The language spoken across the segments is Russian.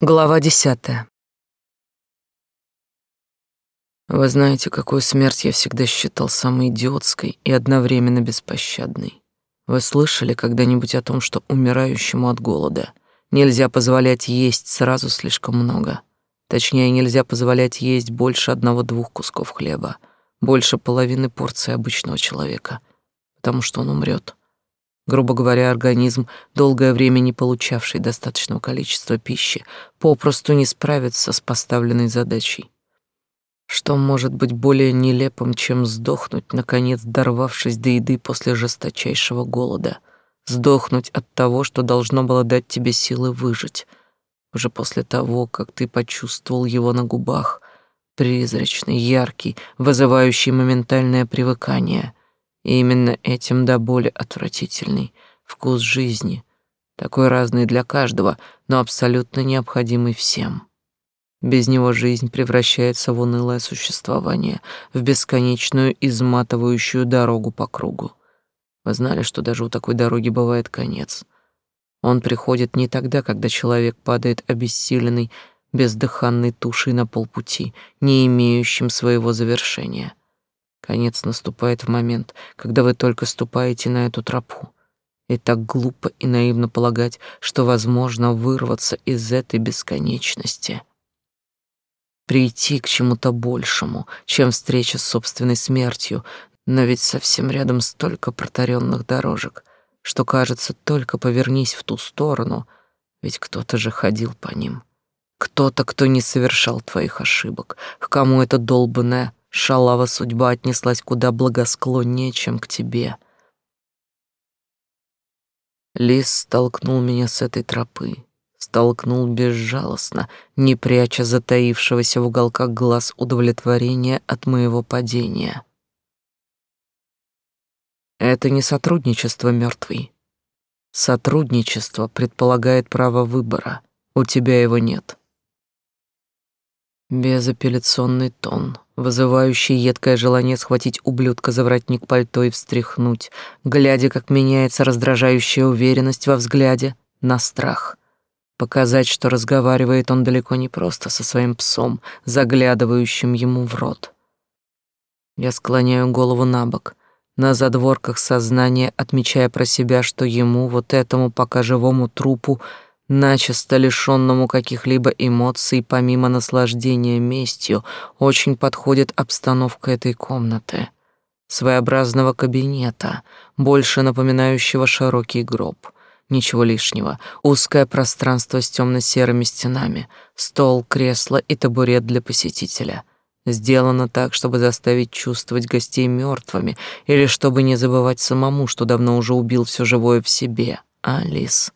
Глава десятая. Вы знаете, какую смерть я всегда считал самой идиотской и одновременно беспощадной. Вы слышали когда-нибудь о том, что умирающему от голода нельзя позволять есть сразу слишком много? Точнее, нельзя позволять есть больше одного-двух кусков хлеба, больше половины порции обычного человека, потому что он умрет. Грубо говоря, организм, долгое время не получавший достаточного количества пищи, попросту не справится с поставленной задачей. Что может быть более нелепым, чем сдохнуть, наконец дорвавшись до еды после жесточайшего голода? Сдохнуть от того, что должно было дать тебе силы выжить. Уже после того, как ты почувствовал его на губах, призрачный, яркий, вызывающий моментальное привыкание — и именно этим до боли отвратительный вкус жизни, такой разный для каждого, но абсолютно необходимый всем. Без него жизнь превращается в унылое существование, в бесконечную изматывающую дорогу по кругу. Вы знали, что даже у такой дороги бывает конец. Он приходит не тогда, когда человек падает обессиленный, бездыханной тушей на полпути, не имеющим своего завершения. Конец наступает в момент, когда вы только ступаете на эту тропу. И так глупо и наивно полагать, что возможно вырваться из этой бесконечности. Прийти к чему-то большему, чем встреча с собственной смертью, но ведь совсем рядом столько протаренных дорожек, что кажется, только повернись в ту сторону, ведь кто-то же ходил по ним. Кто-то, кто не совершал твоих ошибок, к кому эта долбанная Шалава судьба отнеслась куда благосклоннее, чем к тебе. Лис столкнул меня с этой тропы, столкнул безжалостно, не пряча затаившегося в уголках глаз удовлетворения от моего падения. Это не сотрудничество, мертвый. Сотрудничество предполагает право выбора. У тебя его нет. Безапелляционный тон, вызывающий едкое желание схватить ублюдка за воротник пальто и встряхнуть, глядя, как меняется раздражающая уверенность во взгляде на страх. Показать, что разговаривает он далеко не просто со своим псом, заглядывающим ему в рот. Я склоняю голову на бок, на задворках сознания, отмечая про себя, что ему, вот этому пока живому трупу, начисто лишенному каких-либо эмоций, помимо наслаждения местью, очень подходит обстановка этой комнаты, своеобразного кабинета, больше напоминающего широкий гроб. Ничего лишнего. Узкое пространство с темно-серыми стенами, стол, кресло и табурет для посетителя. Сделано так, чтобы заставить чувствовать гостей мертвыми или чтобы не забывать самому, что давно уже убил все живое в себе. Алис.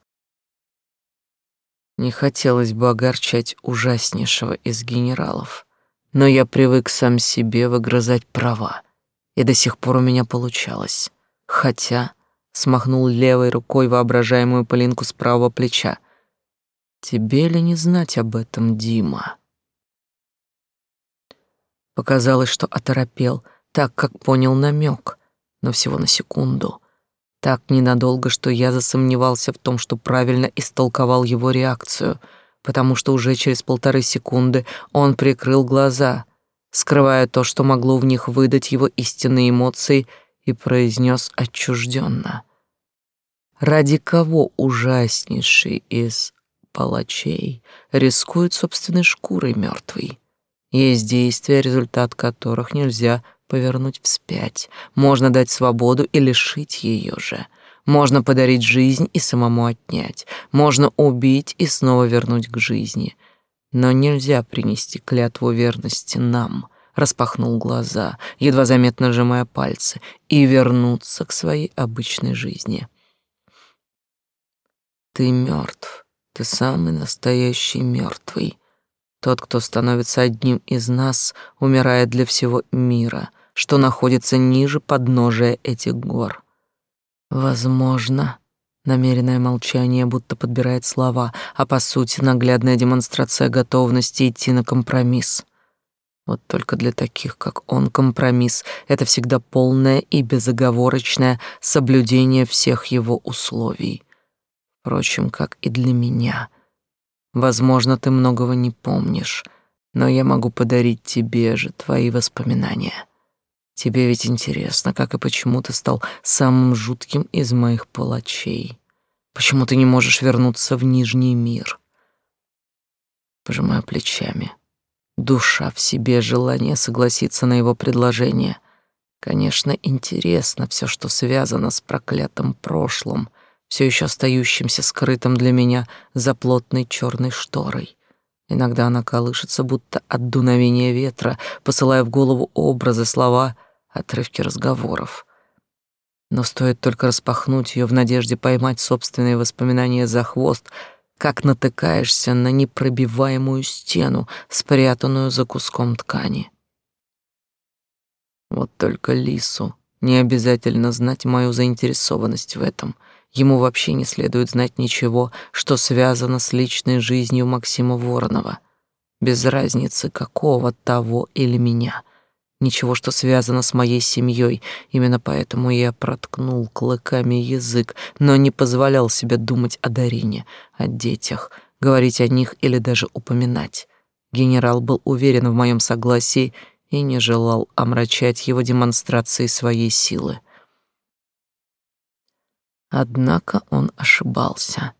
Не хотелось бы огорчать ужаснейшего из генералов, но я привык сам себе выгрызать права, и до сих пор у меня получалось. Хотя смахнул левой рукой воображаемую пылинку с правого плеча. Тебе ли не знать об этом, Дима? Показалось, что оторопел, так как понял намек, но всего на секунду. Так ненадолго, что я засомневался в том, что правильно истолковал его реакцию, потому что уже через полторы секунды он прикрыл глаза, скрывая то, что могло в них выдать его истинные эмоции, и произнес отчужденно. Ради кого ужаснейший из палачей рискует собственной шкурой мертвый? Есть действия, результат которых нельзя повернуть вспять. Можно дать свободу и лишить ее же. Можно подарить жизнь и самому отнять. Можно убить и снова вернуть к жизни. Но нельзя принести клятву верности нам. Распахнул глаза, едва заметно сжимая пальцы, и вернуться к своей обычной жизни. Ты мертв. Ты самый настоящий мертвый. Тот, кто становится одним из нас, умирает для всего мира — что находится ниже подножия этих гор. Возможно, намеренное молчание будто подбирает слова, а по сути наглядная демонстрация готовности идти на компромисс. Вот только для таких, как он, компромисс — это всегда полное и безоговорочное соблюдение всех его условий. Впрочем, как и для меня. Возможно, ты многого не помнишь, но я могу подарить тебе же твои воспоминания. Тебе ведь интересно, как и почему ты стал самым жутким из моих палачей. Почему ты не можешь вернуться в Нижний мир? Пожимаю плечами. Душа в себе желание согласиться на его предложение. Конечно, интересно все, что связано с проклятым прошлым, все еще остающимся скрытым для меня за плотной черной шторой. Иногда она колышется, будто от дуновения ветра, посылая в голову образы, слова, отрывки разговоров. Но стоит только распахнуть ее в надежде поймать собственные воспоминания за хвост, как натыкаешься на непробиваемую стену, спрятанную за куском ткани. Вот только Лису не обязательно знать мою заинтересованность в этом — Ему вообще не следует знать ничего, что связано с личной жизнью Максима Воронова. Без разницы, какого того или меня. Ничего, что связано с моей семьей. Именно поэтому я проткнул клыками язык, но не позволял себе думать о Дарине, о детях, говорить о них или даже упоминать. Генерал был уверен в моем согласии и не желал омрачать его демонстрацией своей силы. Однако он ошибался.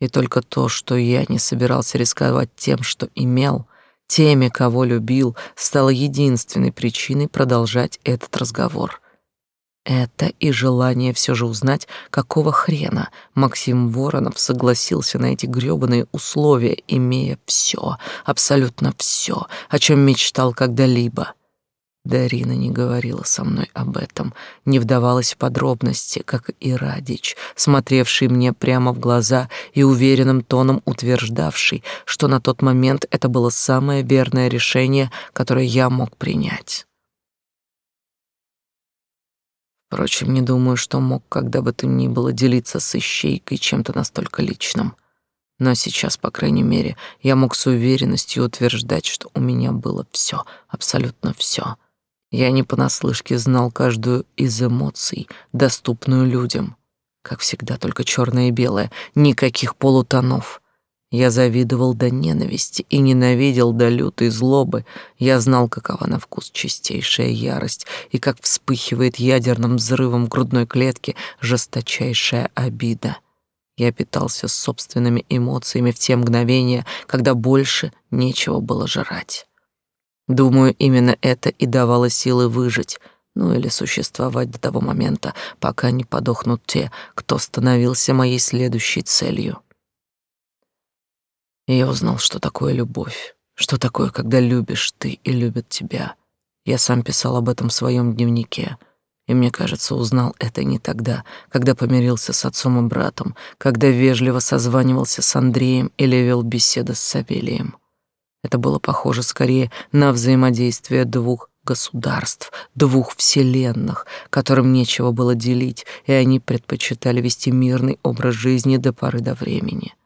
И только то, что я не собирался рисковать тем, что имел, теми, кого любил, стало единственной причиной продолжать этот разговор. Это и желание все же узнать, какого хрена Максим Воронов согласился на эти грёбаные условия, имея все, абсолютно все, о чем мечтал когда-либо — Дарина не говорила со мной об этом, не вдавалась в подробности, как и Радич, смотревший мне прямо в глаза и уверенным тоном утверждавший, что на тот момент это было самое верное решение, которое я мог принять. Впрочем, не думаю, что мог когда бы то ни было делиться с ищейкой чем-то настолько личным. Но сейчас, по крайней мере, я мог с уверенностью утверждать, что у меня было все, абсолютно все — я не понаслышке знал каждую из эмоций, доступную людям. Как всегда, только черное и белое, никаких полутонов. Я завидовал до ненависти и ненавидел до лютой злобы. Я знал, какова на вкус чистейшая ярость и как вспыхивает ядерным взрывом в грудной клетке жесточайшая обида. Я питался собственными эмоциями в те мгновения, когда больше нечего было жрать. Думаю, именно это и давало силы выжить, ну или существовать до того момента, пока не подохнут те, кто становился моей следующей целью. И я узнал, что такое любовь, что такое, когда любишь ты и любят тебя. Я сам писал об этом в своем дневнике, и мне кажется, узнал это не тогда, когда помирился с отцом и братом, когда вежливо созванивался с Андреем или вел беседы с Савелием. Это было похоже скорее на взаимодействие двух государств, двух вселенных, которым нечего было делить, и они предпочитали вести мирный образ жизни до поры до времени.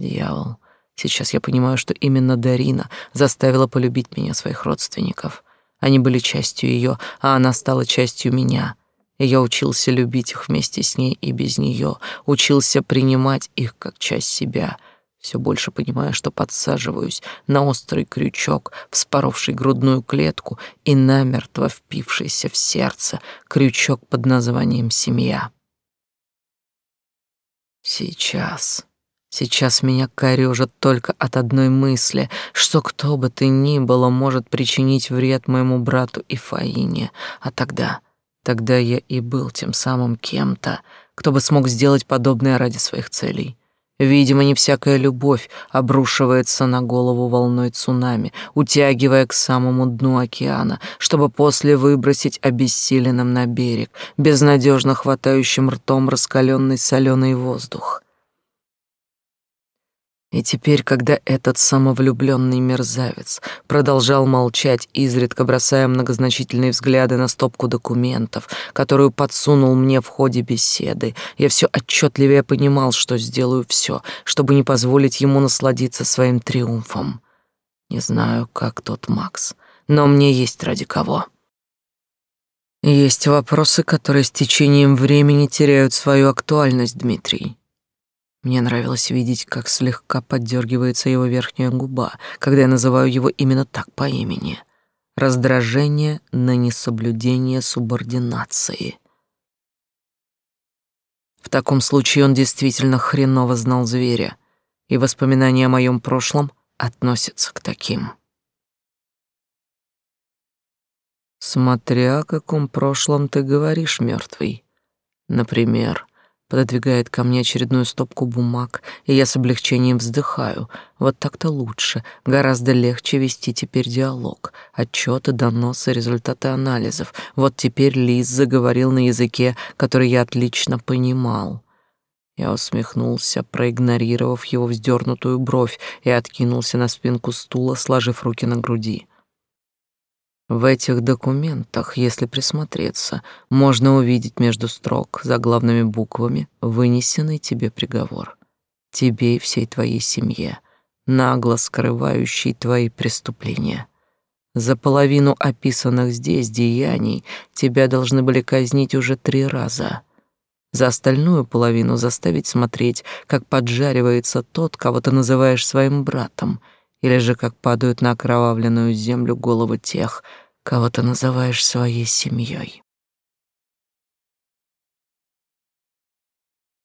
Дьявол, сейчас я понимаю, что именно Дарина заставила полюбить меня своих родственников. Они были частью ее, а она стала частью меня. И я учился любить их вместе с ней и без нее, учился принимать их как часть себя — все больше понимая, что подсаживаюсь на острый крючок, вспоровший грудную клетку и намертво впившийся в сердце крючок под названием «семья». Сейчас, сейчас меня корёжит только от одной мысли, что кто бы ты ни было может причинить вред моему брату и Фаине, а тогда... Тогда я и был тем самым кем-то, кто бы смог сделать подобное ради своих целей. Видимо, не всякая любовь обрушивается на голову волной цунами, утягивая к самому дну океана, чтобы после выбросить обессиленным на берег, безнадежно хватающим ртом раскаленный соленый воздух. И теперь, когда этот самовлюбленный мерзавец продолжал молчать, изредка бросая многозначительные взгляды на стопку документов, которую подсунул мне в ходе беседы, я все отчетливее понимал, что сделаю все, чтобы не позволить ему насладиться своим триумфом. Не знаю, как тот Макс, но мне есть ради кого. Есть вопросы, которые с течением времени теряют свою актуальность, Дмитрий. Мне нравилось видеть, как слегка поддергивается его верхняя губа, когда я называю его именно так по имени. Раздражение на несоблюдение субординации. В таком случае он действительно хреново знал зверя, и воспоминания о моем прошлом относятся к таким. Смотря о каком прошлом ты говоришь, мертвый. Например, пододвигает ко мне очередную стопку бумаг, и я с облегчением вздыхаю. Вот так-то лучше, гораздо легче вести теперь диалог. Отчеты, доносы, результаты анализов. Вот теперь Лиз заговорил на языке, который я отлично понимал. Я усмехнулся, проигнорировав его вздернутую бровь, и откинулся на спинку стула, сложив руки на груди. В этих документах, если присмотреться, можно увидеть между строк заглавными буквами вынесенный тебе приговор. Тебе и всей твоей семье, нагло скрывающий твои преступления. За половину описанных здесь деяний тебя должны были казнить уже три раза. За остальную половину заставить смотреть, как поджаривается тот, кого ты называешь своим братом — или же как падают на окровавленную землю головы тех, кого ты называешь своей семьей.